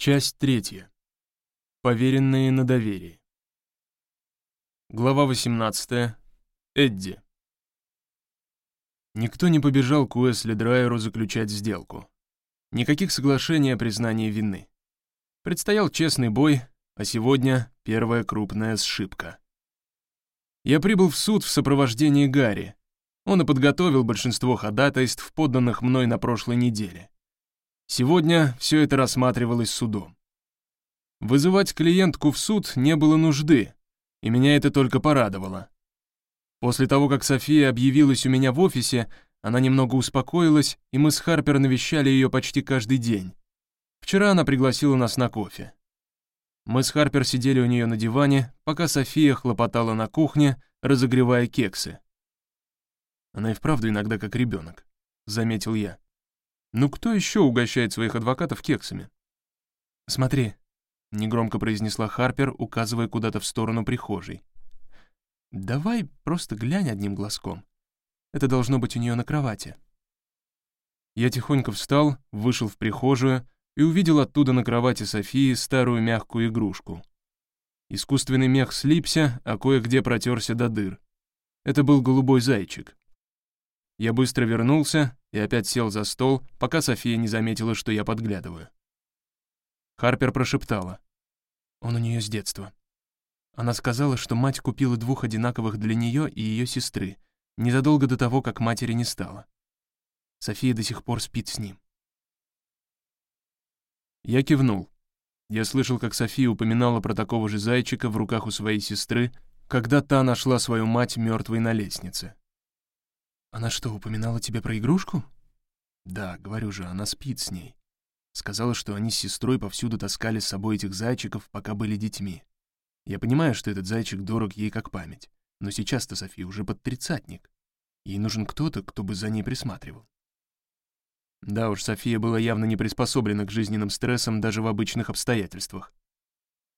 Часть третья. Поверенные на доверие. Глава 18. Эдди. Никто не побежал к Уэсли Драйеру заключать сделку. Никаких соглашений о признании вины. Предстоял честный бой, а сегодня первая крупная сшибка. Я прибыл в суд в сопровождении Гарри. Он и подготовил большинство ходатайств, подданных мной на прошлой неделе. Сегодня все это рассматривалось судом. Вызывать клиентку в суд не было нужды, и меня это только порадовало. После того, как София объявилась у меня в офисе, она немного успокоилась, и мы с Харпер навещали ее почти каждый день. Вчера она пригласила нас на кофе. Мы с Харпер сидели у нее на диване, пока София хлопотала на кухне, разогревая кексы. Она и вправду иногда как ребенок, заметил я. Ну кто еще угощает своих адвокатов кексами? Смотри, негромко произнесла Харпер, указывая куда-то в сторону прихожей. Давай просто глянь одним глазком. Это должно быть у нее на кровати. Я тихонько встал, вышел в прихожую и увидел оттуда на кровати Софии старую мягкую игрушку. Искусственный мех слипся, а кое-где протерся до дыр. Это был голубой зайчик. Я быстро вернулся и опять сел за стол, пока София не заметила, что я подглядываю. Харпер прошептала. Он у нее с детства. Она сказала, что мать купила двух одинаковых для нее и ее сестры, незадолго до того, как матери не стало. София до сих пор спит с ним. Я кивнул. Я слышал, как София упоминала про такого же зайчика в руках у своей сестры, когда та нашла свою мать мертвой на лестнице. «Она что, упоминала тебе про игрушку?» «Да, говорю же, она спит с ней. Сказала, что они с сестрой повсюду таскали с собой этих зайчиков, пока были детьми. Я понимаю, что этот зайчик дорог ей как память, но сейчас-то София уже под тридцатник. Ей нужен кто-то, кто бы за ней присматривал». Да уж, София была явно не приспособлена к жизненным стрессам даже в обычных обстоятельствах.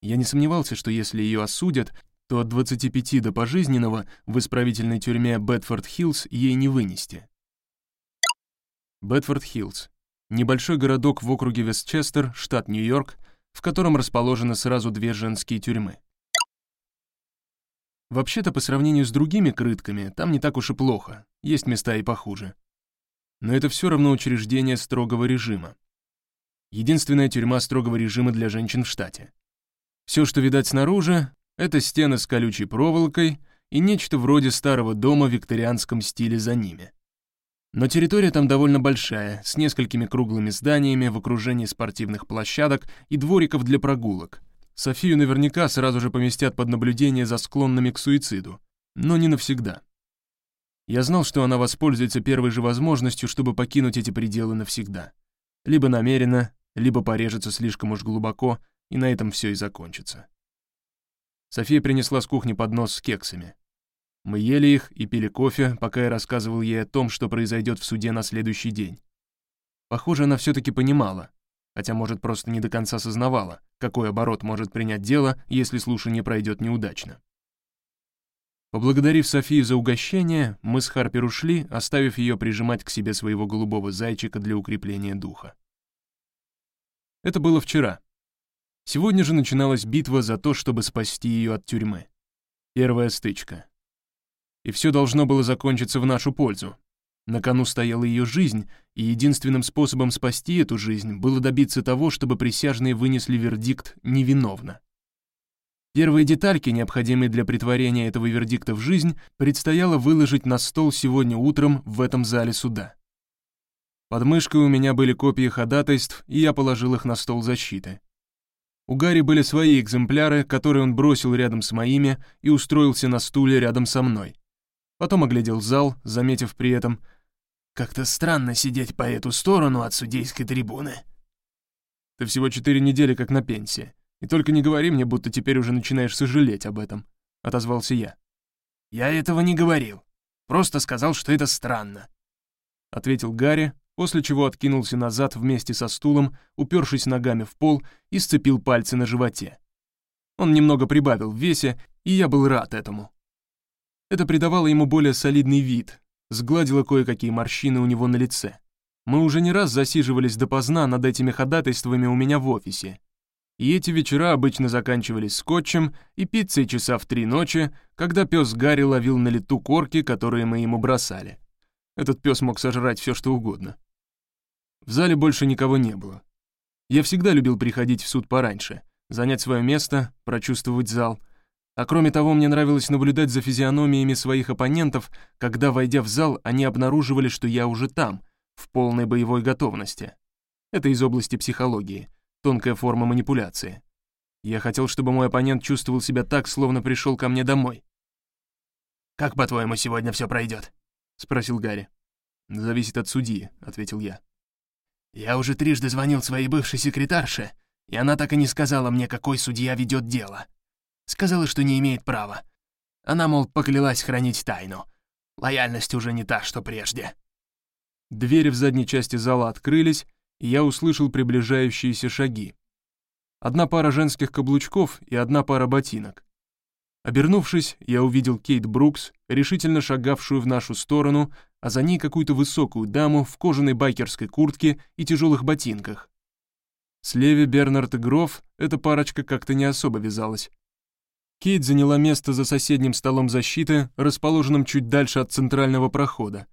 Я не сомневался, что если ее осудят, то от 25 до пожизненного в исправительной тюрьме Бетфорд-Хиллз ей не вынести. Бетфорд-Хиллз — небольшой городок в округе Вестчестер, штат Нью-Йорк, в котором расположены сразу две женские тюрьмы. Вообще-то, по сравнению с другими крытками, там не так уж и плохо, есть места и похуже. Но это все равно учреждение строгого режима. Единственная тюрьма строгого режима для женщин в штате. Все, что видать снаружи, это стены с колючей проволокой и нечто вроде старого дома в викторианском стиле за ними. Но территория там довольно большая, с несколькими круглыми зданиями в окружении спортивных площадок и двориков для прогулок. Софию наверняка сразу же поместят под наблюдение за склонными к суициду, но не навсегда. Я знал, что она воспользуется первой же возможностью, чтобы покинуть эти пределы навсегда. Либо намеренно, либо порежется слишком уж глубоко, и на этом все и закончится. София принесла с кухни поднос с кексами. Мы ели их и пили кофе, пока я рассказывал ей о том, что произойдет в суде на следующий день. Похоже, она все-таки понимала, хотя, может, просто не до конца сознавала, какой оборот может принять дело, если слушание пройдет неудачно. Поблагодарив Софию за угощение, мы с Харпер ушли, оставив ее прижимать к себе своего голубого зайчика для укрепления духа. Это было вчера. Сегодня же начиналась битва за то, чтобы спасти ее от тюрьмы. Первая стычка. И все должно было закончиться в нашу пользу. На кону стояла ее жизнь, и единственным способом спасти эту жизнь было добиться того, чтобы присяжные вынесли вердикт «невиновно». Первые детальки, необходимые для притворения этого вердикта в жизнь, предстояло выложить на стол сегодня утром в этом зале суда. Под мышкой у меня были копии ходатайств, и я положил их на стол защиты. У Гарри были свои экземпляры, которые он бросил рядом с моими и устроился на стуле рядом со мной. Потом оглядел зал, заметив при этом «Как-то странно сидеть по эту сторону от судейской трибуны». «Ты всего четыре недели как на пенсии, и только не говори мне, будто теперь уже начинаешь сожалеть об этом», — отозвался я. «Я этого не говорил, просто сказал, что это странно», — ответил Гарри, после чего откинулся назад вместе со стулом, упершись ногами в пол и сцепил пальцы на животе. Он немного прибавил в весе, и я был рад этому. Это придавало ему более солидный вид, сгладило кое-какие морщины у него на лице. Мы уже не раз засиживались допоздна над этими ходатайствами у меня в офисе, И эти вечера обычно заканчивались скотчем и пиццей часа в три ночи, когда пес Гарри ловил на лету корки, которые мы ему бросали. Этот пес мог сожрать все, что угодно. В зале больше никого не было. Я всегда любил приходить в суд пораньше, занять свое место, прочувствовать зал. А кроме того, мне нравилось наблюдать за физиономиями своих оппонентов, когда, войдя в зал, они обнаруживали, что я уже там, в полной боевой готовности. Это из области психологии, тонкая форма манипуляции. Я хотел, чтобы мой оппонент чувствовал себя так, словно пришел ко мне домой. «Как, по-твоему, сегодня все пройдет?» — спросил Гарри. «Зависит от судьи», — ответил я. «Я уже трижды звонил своей бывшей секретарше, и она так и не сказала мне, какой судья ведет дело. Сказала, что не имеет права. Она, мол, поклялась хранить тайну. Лояльность уже не та, что прежде». Двери в задней части зала открылись, и я услышал приближающиеся шаги. Одна пара женских каблучков и одна пара ботинок. Обернувшись, я увидел Кейт Брукс, решительно шагавшую в нашу сторону, а за ней какую-то высокую даму в кожаной байкерской куртке и тяжелых ботинках. С Леви, Бернард и Гроф эта парочка как-то не особо вязалась. Кейт заняла место за соседним столом защиты, расположенным чуть дальше от центрального прохода.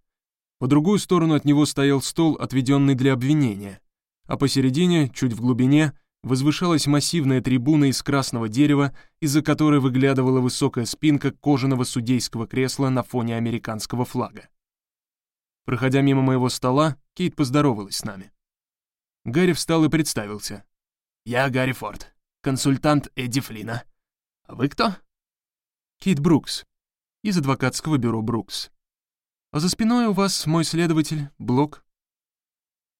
По другую сторону от него стоял стол, отведенный для обвинения, а посередине, чуть в глубине, возвышалась массивная трибуна из красного дерева, из-за которой выглядывала высокая спинка кожаного судейского кресла на фоне американского флага. Проходя мимо моего стола, Кейт поздоровалась с нами. Гарри встал и представился. «Я Гарри Форд, консультант Эдди Флина. А вы кто?» «Кейт Брукс, из адвокатского бюро Брукс. А за спиной у вас мой следователь, Блок».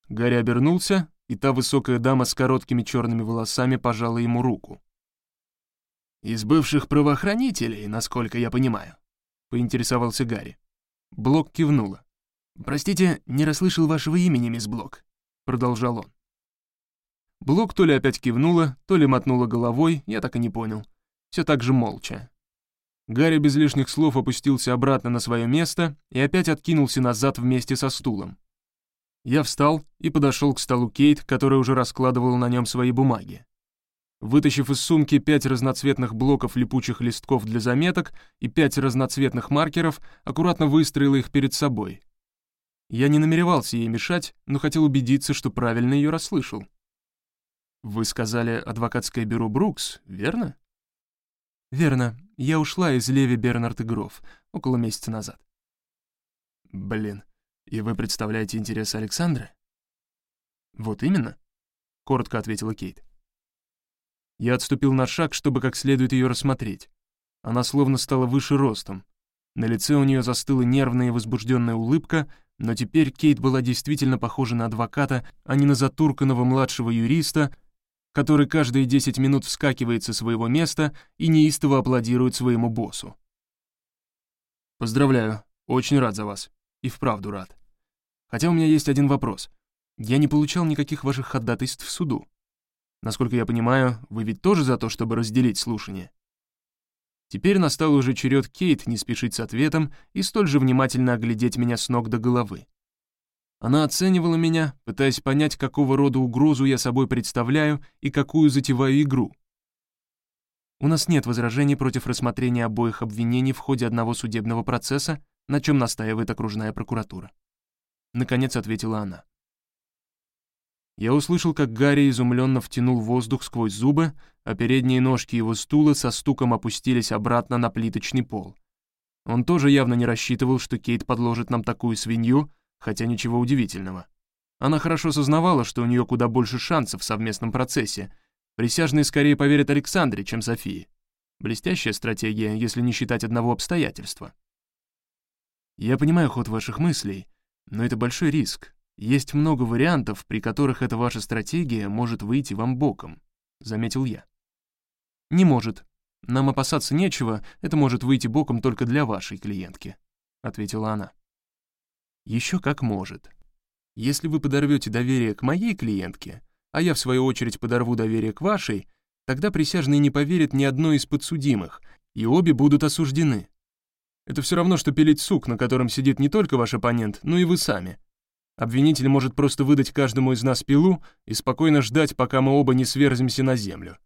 Гарри обернулся, и та высокая дама с короткими черными волосами пожала ему руку. «Из бывших правоохранителей, насколько я понимаю», — поинтересовался Гарри. Блок кивнула. «Простите, не расслышал вашего имени, мисс Блок», — продолжал он. Блок то ли опять кивнула, то ли мотнула головой, я так и не понял. Все так же молча. Гарри без лишних слов опустился обратно на свое место и опять откинулся назад вместе со стулом. Я встал и подошел к столу Кейт, которая уже раскладывала на нем свои бумаги. Вытащив из сумки пять разноцветных блоков липучих листков для заметок и пять разноцветных маркеров, аккуратно выстроила их перед собой. Я не намеревался ей мешать, но хотел убедиться, что правильно ее расслышал. «Вы сказали адвокатское бюро Брукс, верно?» «Верно. Я ушла из Леви Бернард и Гроф около месяца назад». «Блин, и вы представляете интересы Александры?» «Вот именно», — коротко ответила Кейт. Я отступил на шаг, чтобы как следует ее рассмотреть. Она словно стала выше ростом. На лице у нее застыла нервная и возбужденная улыбка, но теперь Кейт была действительно похожа на адвоката, а не на затурканного младшего юриста, который каждые 10 минут вскакивает со своего места и неистово аплодирует своему боссу. «Поздравляю, очень рад за вас. И вправду рад. Хотя у меня есть один вопрос. Я не получал никаких ваших ходатайств в суду. Насколько я понимаю, вы ведь тоже за то, чтобы разделить слушание?» Теперь настал уже черед Кейт не спешить с ответом и столь же внимательно оглядеть меня с ног до головы. Она оценивала меня, пытаясь понять, какого рода угрозу я собой представляю и какую затеваю игру. У нас нет возражений против рассмотрения обоих обвинений в ходе одного судебного процесса, на чем настаивает окружная прокуратура. Наконец ответила она. Я услышал, как Гарри изумленно втянул воздух сквозь зубы, а передние ножки его стула со стуком опустились обратно на плиточный пол. Он тоже явно не рассчитывал, что Кейт подложит нам такую свинью, хотя ничего удивительного. Она хорошо сознавала, что у нее куда больше шансов в совместном процессе. Присяжные скорее поверят Александре, чем Софии. Блестящая стратегия, если не считать одного обстоятельства. Я понимаю ход ваших мыслей, но это большой риск. Есть много вариантов, при которых эта ваша стратегия может выйти вам боком, заметил я. Не может. Нам опасаться нечего, это может выйти боком только для вашей клиентки, ответила она. Еще как может. Если вы подорвете доверие к моей клиентке, а я в свою очередь подорву доверие к вашей, тогда присяжные не поверят ни одной из подсудимых, и обе будут осуждены. Это все равно, что пилить сук, на котором сидит не только ваш оппонент, но и вы сами. Обвинитель может просто выдать каждому из нас пилу и спокойно ждать, пока мы оба не сверзимся на землю.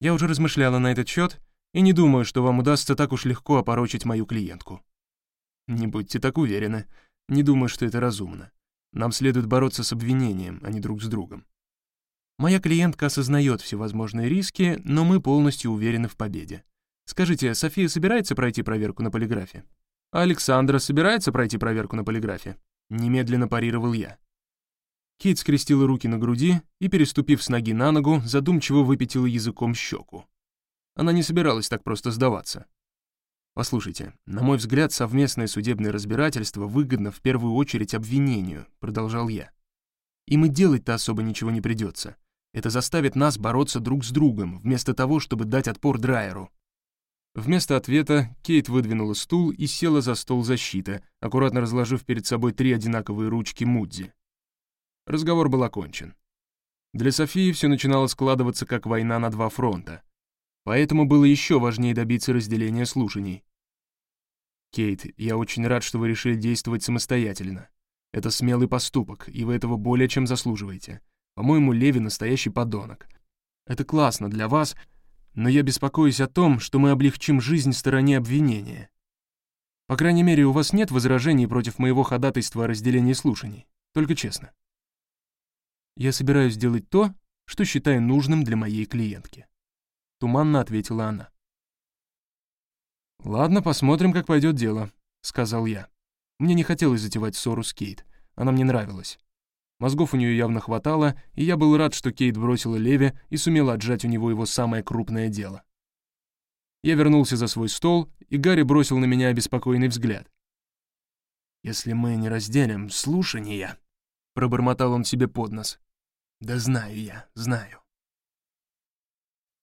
Я уже размышляла на этот счет и не думаю, что вам удастся так уж легко опорочить мою клиентку. Не будьте так уверены. Не думаю, что это разумно. Нам следует бороться с обвинением, а не друг с другом. Моя клиентка осознает всевозможные риски, но мы полностью уверены в победе. Скажите, София собирается пройти проверку на полиграфе? Александра собирается пройти проверку на полиграфе? Немедленно парировал я. Кейт скрестила руки на груди и, переступив с ноги на ногу, задумчиво выпятила языком щеку. Она не собиралась так просто сдаваться. Послушайте, на мой взгляд, совместное судебное разбирательство выгодно в первую очередь обвинению, продолжал я. Им и делать-то особо ничего не придется. Это заставит нас бороться друг с другом, вместо того, чтобы дать отпор Драйеру. Вместо ответа Кейт выдвинула стул и села за стол защиты, аккуратно разложив перед собой три одинаковые ручки Мудзи. Разговор был окончен. Для Софии все начинало складываться как война на два фронта. Поэтому было еще важнее добиться разделения слушаний. «Кейт, я очень рад, что вы решили действовать самостоятельно. Это смелый поступок, и вы этого более чем заслуживаете. По-моему, Леви настоящий подонок. Это классно для вас, но я беспокоюсь о том, что мы облегчим жизнь стороне обвинения. По крайней мере, у вас нет возражений против моего ходатайства о разделении слушаний. Только честно. Я собираюсь сделать то, что считаю нужным для моей клиентки. — туманно ответила она. «Ладно, посмотрим, как пойдет дело», — сказал я. Мне не хотелось затевать ссору с Кейт, она мне нравилась. Мозгов у нее явно хватало, и я был рад, что Кейт бросила Леви и сумела отжать у него его самое крупное дело. Я вернулся за свой стол, и Гарри бросил на меня обеспокоенный взгляд. «Если мы не разделим слушания», — пробормотал он себе под нос. «Да знаю я, знаю».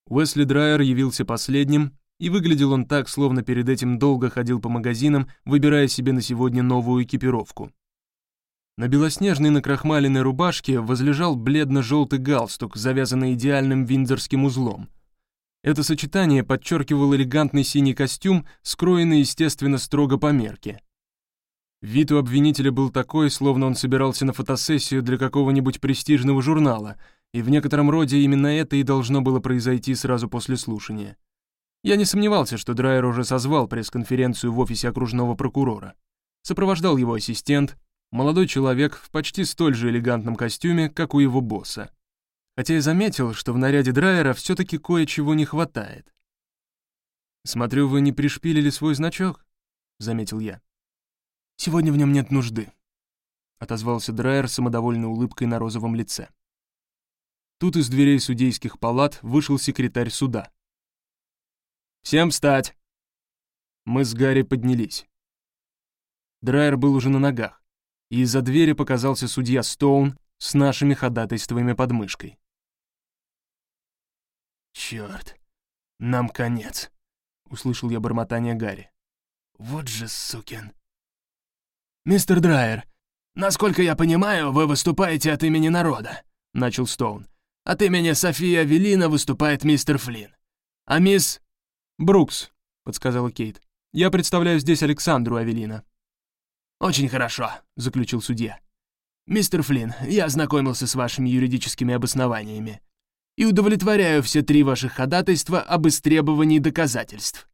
Уэсли Драйер явился последним, и выглядел он так, словно перед этим долго ходил по магазинам, выбирая себе на сегодня новую экипировку. На белоснежной накрахмаленной рубашке возлежал бледно-желтый галстук, завязанный идеальным виндзорским узлом. Это сочетание подчеркивал элегантный синий костюм, скроенный, естественно, строго по мерке. Вид у обвинителя был такой, словно он собирался на фотосессию для какого-нибудь престижного журнала — и в некотором роде именно это и должно было произойти сразу после слушания. Я не сомневался, что Драйер уже созвал пресс-конференцию в офисе окружного прокурора. Сопровождал его ассистент, молодой человек в почти столь же элегантном костюме, как у его босса. Хотя я заметил, что в наряде Драйера все-таки кое-чего не хватает. «Смотрю, вы не пришпилили свой значок», — заметил я. «Сегодня в нем нет нужды», — отозвался Драйер самодовольной улыбкой на розовом лице. Тут из дверей судейских палат вышел секретарь суда. «Всем встать!» Мы с Гарри поднялись. Драйер был уже на ногах, и из-за двери показался судья Стоун с нашими ходатайствами под мышкой. «Чёрт, нам конец», — услышал я бормотание Гарри. «Вот же сукин». «Мистер Драйер, насколько я понимаю, вы выступаете от имени народа», — начал Стоун. От имени Софии Авелина выступает мистер Флинн. А мисс... «Брукс», — подсказала Кейт. «Я представляю здесь Александру Авелина». «Очень хорошо», — заключил судья. «Мистер Флинн, я ознакомился с вашими юридическими обоснованиями и удовлетворяю все три ваших ходатайства об истребовании доказательств.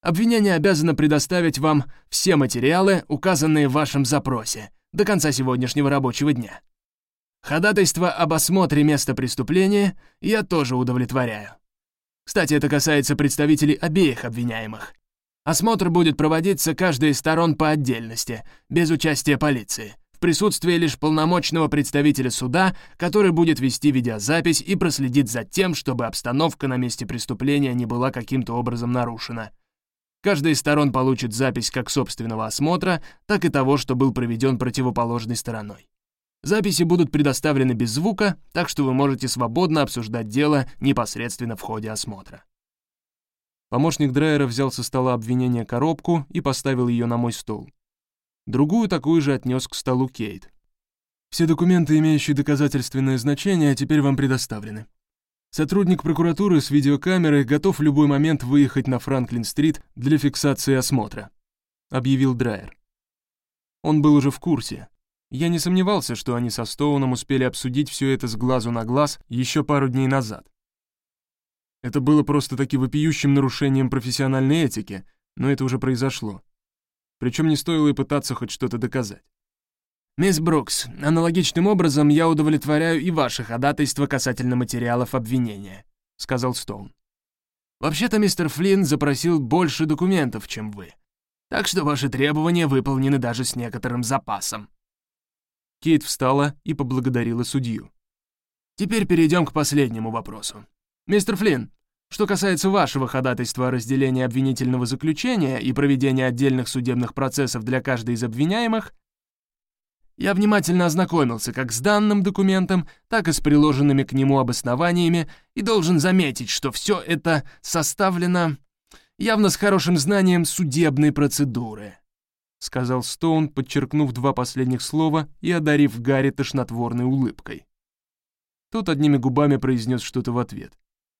Обвинение обязано предоставить вам все материалы, указанные в вашем запросе, до конца сегодняшнего рабочего дня. Ходатайство об осмотре места преступления я тоже удовлетворяю. Кстати, это касается представителей обеих обвиняемых. Осмотр будет проводиться каждой из сторон по отдельности, без участия полиции, в присутствии лишь полномочного представителя суда, который будет вести видеозапись и проследит за тем, чтобы обстановка на месте преступления не была каким-то образом нарушена. Каждая из сторон получит запись как собственного осмотра, так и того, что был проведен противоположной стороной. Записи будут предоставлены без звука, так что вы можете свободно обсуждать дело непосредственно в ходе осмотра. Помощник Драйера взял со стола обвинения коробку и поставил ее на мой стол. Другую такую же отнес к столу Кейт. Все документы, имеющие доказательственное значение, теперь вам предоставлены. Сотрудник прокуратуры с видеокамерой готов в любой момент выехать на Франклин-стрит для фиксации осмотра», — объявил Драйер. Он был уже в курсе, Я не сомневался, что они со Стоуном успели обсудить все это с глазу на глаз еще пару дней назад. Это было просто-таки вопиющим нарушением профессиональной этики, но это уже произошло. Причем не стоило и пытаться хоть что-то доказать. «Мисс Брукс, аналогичным образом я удовлетворяю и ваше ходатайство касательно материалов обвинения», — сказал Стоун. «Вообще-то мистер Флинн запросил больше документов, чем вы. Так что ваши требования выполнены даже с некоторым запасом». Кейт встала и поблагодарила судью. «Теперь перейдем к последнему вопросу. Мистер Флинн, что касается вашего ходатайства о разделении обвинительного заключения и проведении отдельных судебных процессов для каждой из обвиняемых, я внимательно ознакомился как с данным документом, так и с приложенными к нему обоснованиями и должен заметить, что все это составлено явно с хорошим знанием судебной процедуры», — сказал Стоун, подчеркнув два последних слова и одарив Гарри тошнотворной улыбкой. Тот одними губами произнес что-то в ответ.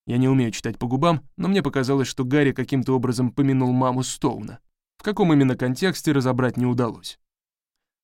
Я не умею читать по губам, но мне показалось, что Гарри каким-то образом помянул маму Стоуна. В каком именно контексте разобрать не удалось.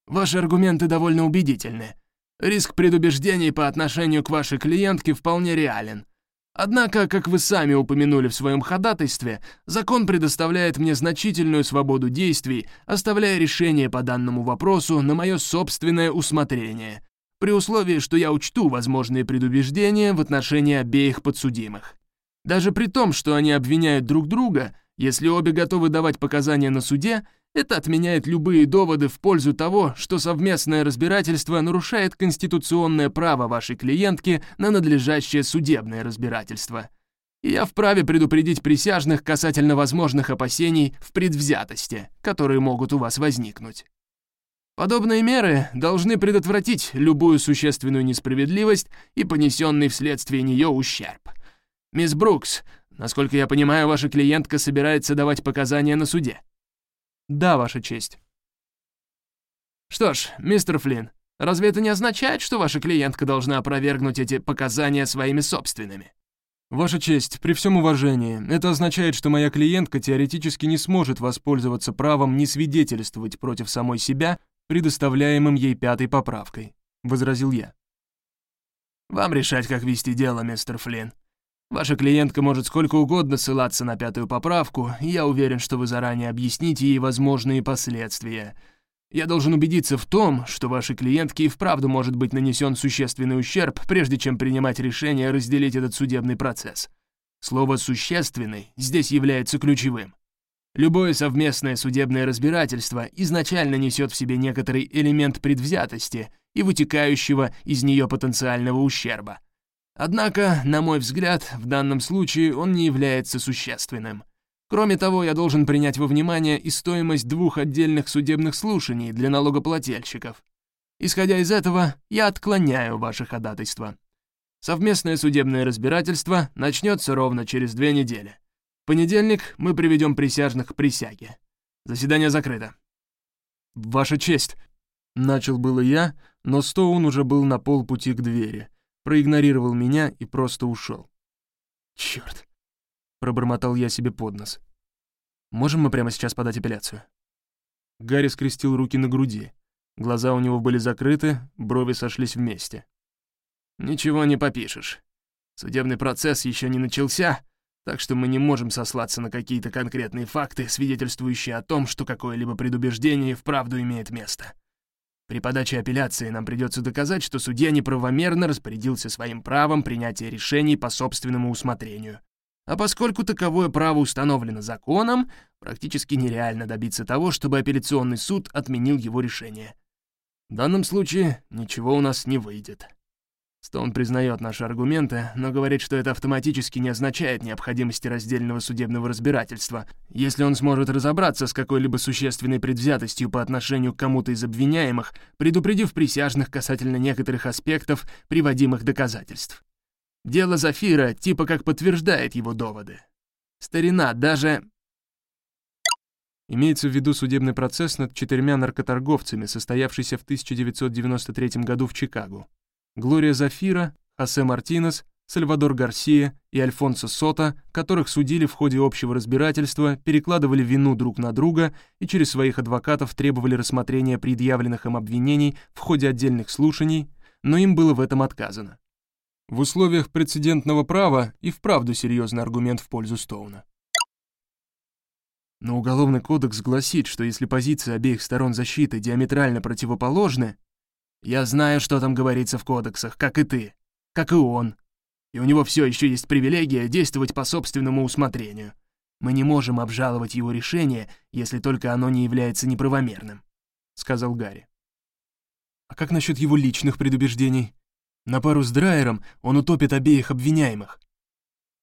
«Ваши аргументы довольно убедительны. Риск предубеждений по отношению к вашей клиентке вполне реален. Однако, как вы сами упомянули в своем ходатайстве, закон предоставляет мне значительную свободу действий, оставляя решение по данному вопросу на мое собственное усмотрение, при условии, что я учту возможные предубеждения в отношении обеих подсудимых. Даже при том, что они обвиняют друг друга, если обе готовы давать показания на суде, это отменяет любые доводы в пользу того, что совместное разбирательство нарушает конституционное право вашей клиентки на надлежащее судебное разбирательство. И я вправе предупредить присяжных касательно возможных опасений в предвзятости, которые могут у вас возникнуть. Подобные меры должны предотвратить любую существенную несправедливость и понесенный вследствие нее ущерб. Мисс Брукс, насколько я понимаю, ваша клиентка собирается давать показания на суде. Да, Ваша честь. Что ж, мистер Флинн, разве это не означает, что ваша клиентка должна опровергнуть эти показания своими собственными? Ваша честь, при всем уважении, это означает, что моя клиентка теоретически не сможет воспользоваться правом не свидетельствовать против самой себя предоставляемым ей пятой поправкой», — возразил я. «Вам решать, как вести дело, мистер Флинн. Ваша клиентка может сколько угодно ссылаться на пятую поправку, и я уверен, что вы заранее объясните ей возможные последствия. Я должен убедиться в том, что вашей клиентке и вправду может быть нанесен существенный ущерб, прежде чем принимать решение разделить этот судебный процесс. Слово «существенный» здесь является ключевым. Любое совместное судебное разбирательство изначально несет в себе некоторый элемент предвзятости и вытекающего из нее потенциального ущерба. Однако, на мой взгляд, в данном случае он не является существенным. Кроме того, я должен принять во внимание и стоимость двух отдельных судебных слушаний для налогоплательщиков. Исходя из этого, я отклоняю ваше ходатайство. Совместное судебное разбирательство начнется ровно через две недели. Понедельник мы приведем присяжных к присяге. Заседание закрыто. Ваша честь. Начал было я, но Стоун уже был на полпути к двери, проигнорировал меня и просто ушел. Черт! Пробормотал я себе под нос. Можем мы прямо сейчас подать апелляцию? Гарри скрестил руки на груди. Глаза у него были закрыты, брови сошлись вместе. «Ничего не попишешь. Судебный процесс еще не начался, так что мы не можем сослаться на какие-то конкретные факты, свидетельствующие о том, что какое-либо предубеждение вправду имеет место. При подаче апелляции нам придется доказать, что судья неправомерно распорядился своим правом принятия решений по собственному усмотрению. А поскольку таковое право установлено законом, практически нереально добиться того, чтобы апелляционный суд отменил его решение. В данном случае ничего у нас не выйдет. Стоун признает наши аргументы, но говорит, что это автоматически не означает необходимости раздельного судебного разбирательства, если он сможет разобраться с какой-либо существенной предвзятостью по отношению к кому-то из обвиняемых, предупредив присяжных касательно некоторых аспектов приводимых доказательств. Дело Зафира типа как подтверждает его доводы. Старина даже... Имеется в виду судебный процесс над четырьмя наркоторговцами, состоявшийся в 1993 году в Чикаго. Глория Зафира, Хосе Мартинес, Сальвадор Гарсия и Альфонсо Сота, которых судили в ходе общего разбирательства, перекладывали вину друг на друга и через своих адвокатов требовали рассмотрения предъявленных им обвинений в ходе отдельных слушаний, но им было в этом отказано. В условиях прецедентного права и вправду серьезный аргумент в пользу Стоуна. Но Уголовный кодекс гласит, что если позиции обеих сторон защиты диаметрально противоположны, я знаю, что там говорится в кодексах, как и ты, как и он, и у него все еще есть привилегия действовать по собственному усмотрению. Мы не можем обжаловать его решение, если только оно не является неправомерным», — сказал Гарри. «А как насчет его личных предубеждений? На пару с Драйером он утопит обеих обвиняемых».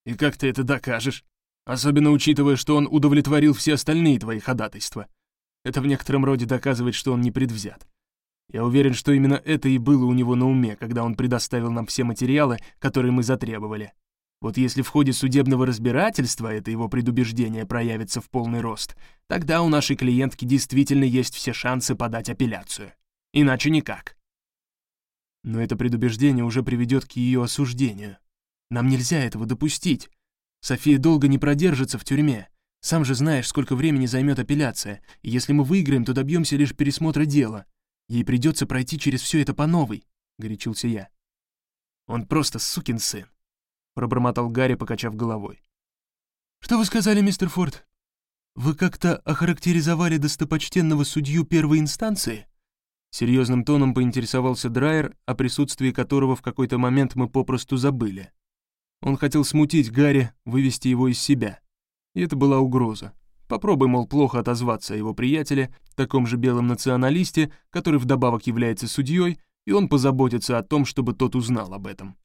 «И как ты это докажешь? Особенно учитывая, что он удовлетворил все остальные твои ходатайства. Это в некотором роде доказывает, что он не предвзят. Я уверен, что именно это и было у него на уме, когда он предоставил нам все материалы, которые мы затребовали. Вот если в ходе судебного разбирательства это его предубеждение проявится в полный рост, тогда у нашей клиентки действительно есть все шансы подать апелляцию. Иначе никак. Но это предубеждение уже приведет к ее осуждению. Нам нельзя этого допустить. София долго не продержится в тюрьме. Сам же знаешь, сколько времени займет апелляция, если мы выиграем, то добьемся лишь пересмотра дела. Ей придется пройти через все это по новой», — горячился я. «Он просто сукин сын», — пробормотал Гарри, покачав головой. «Что вы сказали, мистер Форд? Вы как-то охарактеризовали достопочтенного судью первой инстанции?» Серьезным тоном поинтересовался Драйер, о присутствии которого в какой-то момент мы попросту забыли. Он хотел смутить Гарри, вывести его из себя. И это была угроза. Попробуй, мол, плохо отозваться о его приятеле, таком же белом националисте, который вдобавок является судьей, и он позаботится о том, чтобы тот узнал об этом.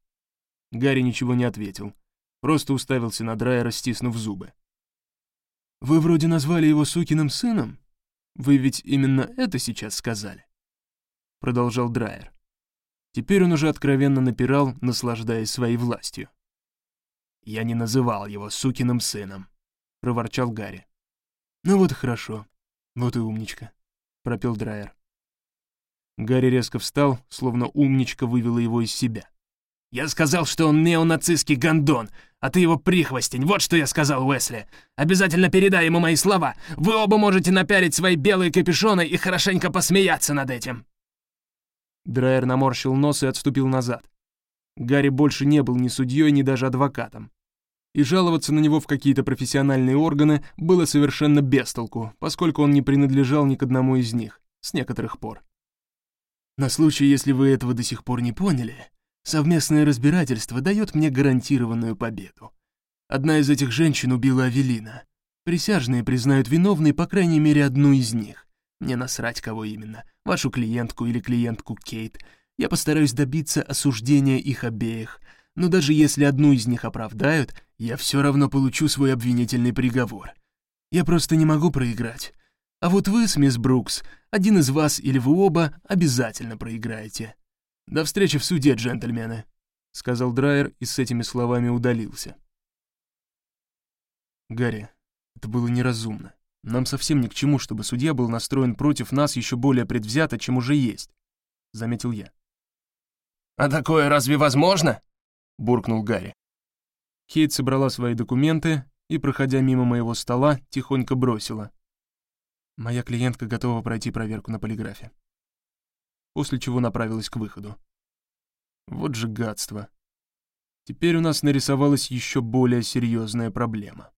Гарри ничего не ответил, просто уставился на Драйера, стиснув зубы. «Вы вроде назвали его сукиным сыном? Вы ведь именно это сейчас сказали?» Продолжал Драйер. Теперь он уже откровенно напирал, наслаждаясь своей властью. «Я не называл его сукиным сыном», — проворчал Гарри. «Ну вот и хорошо. Вот и умничка», — пропел Драйер. Гарри резко встал, словно умничка вывела его из себя. «Я сказал, что он неонацистский гондон, а ты его прихвостень, вот что я сказал Уэсли. Обязательно передай ему мои слова. Вы оба можете напялить свои белые капюшоны и хорошенько посмеяться над этим». Драйер наморщил нос и отступил назад. Гарри больше не был ни судьей, ни даже адвокатом и жаловаться на него в какие-то профессиональные органы было совершенно бестолку, поскольку он не принадлежал ни к одному из них, с некоторых пор. На случай, если вы этого до сих пор не поняли, совместное разбирательство дает мне гарантированную победу. Одна из этих женщин убила Авелина. Присяжные признают виновной по крайней мере одну из них. Мне насрать, кого именно, вашу клиентку или клиентку Кейт. Я постараюсь добиться осуждения их обеих, но даже если одну из них оправдают, я все равно получу свой обвинительный приговор. Я просто не могу проиграть. А вот вы с мисс Брукс, один из вас или вы оба, обязательно проиграете. До встречи в суде, джентльмены», — сказал Драйер и с этими словами удалился. Гарри, это было неразумно. Нам совсем ни к чему, чтобы судья был настроен против нас еще более предвзято, чем уже есть, — заметил я. «А такое разве возможно?» — буркнул Гарри. Кейт собрала свои документы и, проходя мимо моего стола, тихонько бросила. Моя клиентка готова пройти проверку на полиграфе. После чего направилась к выходу. Вот же гадство. Теперь у нас нарисовалась еще более серьезная проблема.